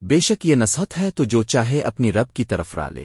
بے شک یہ نصحت ہے تو جو چاہے اپنی رب کی طرف را لے۔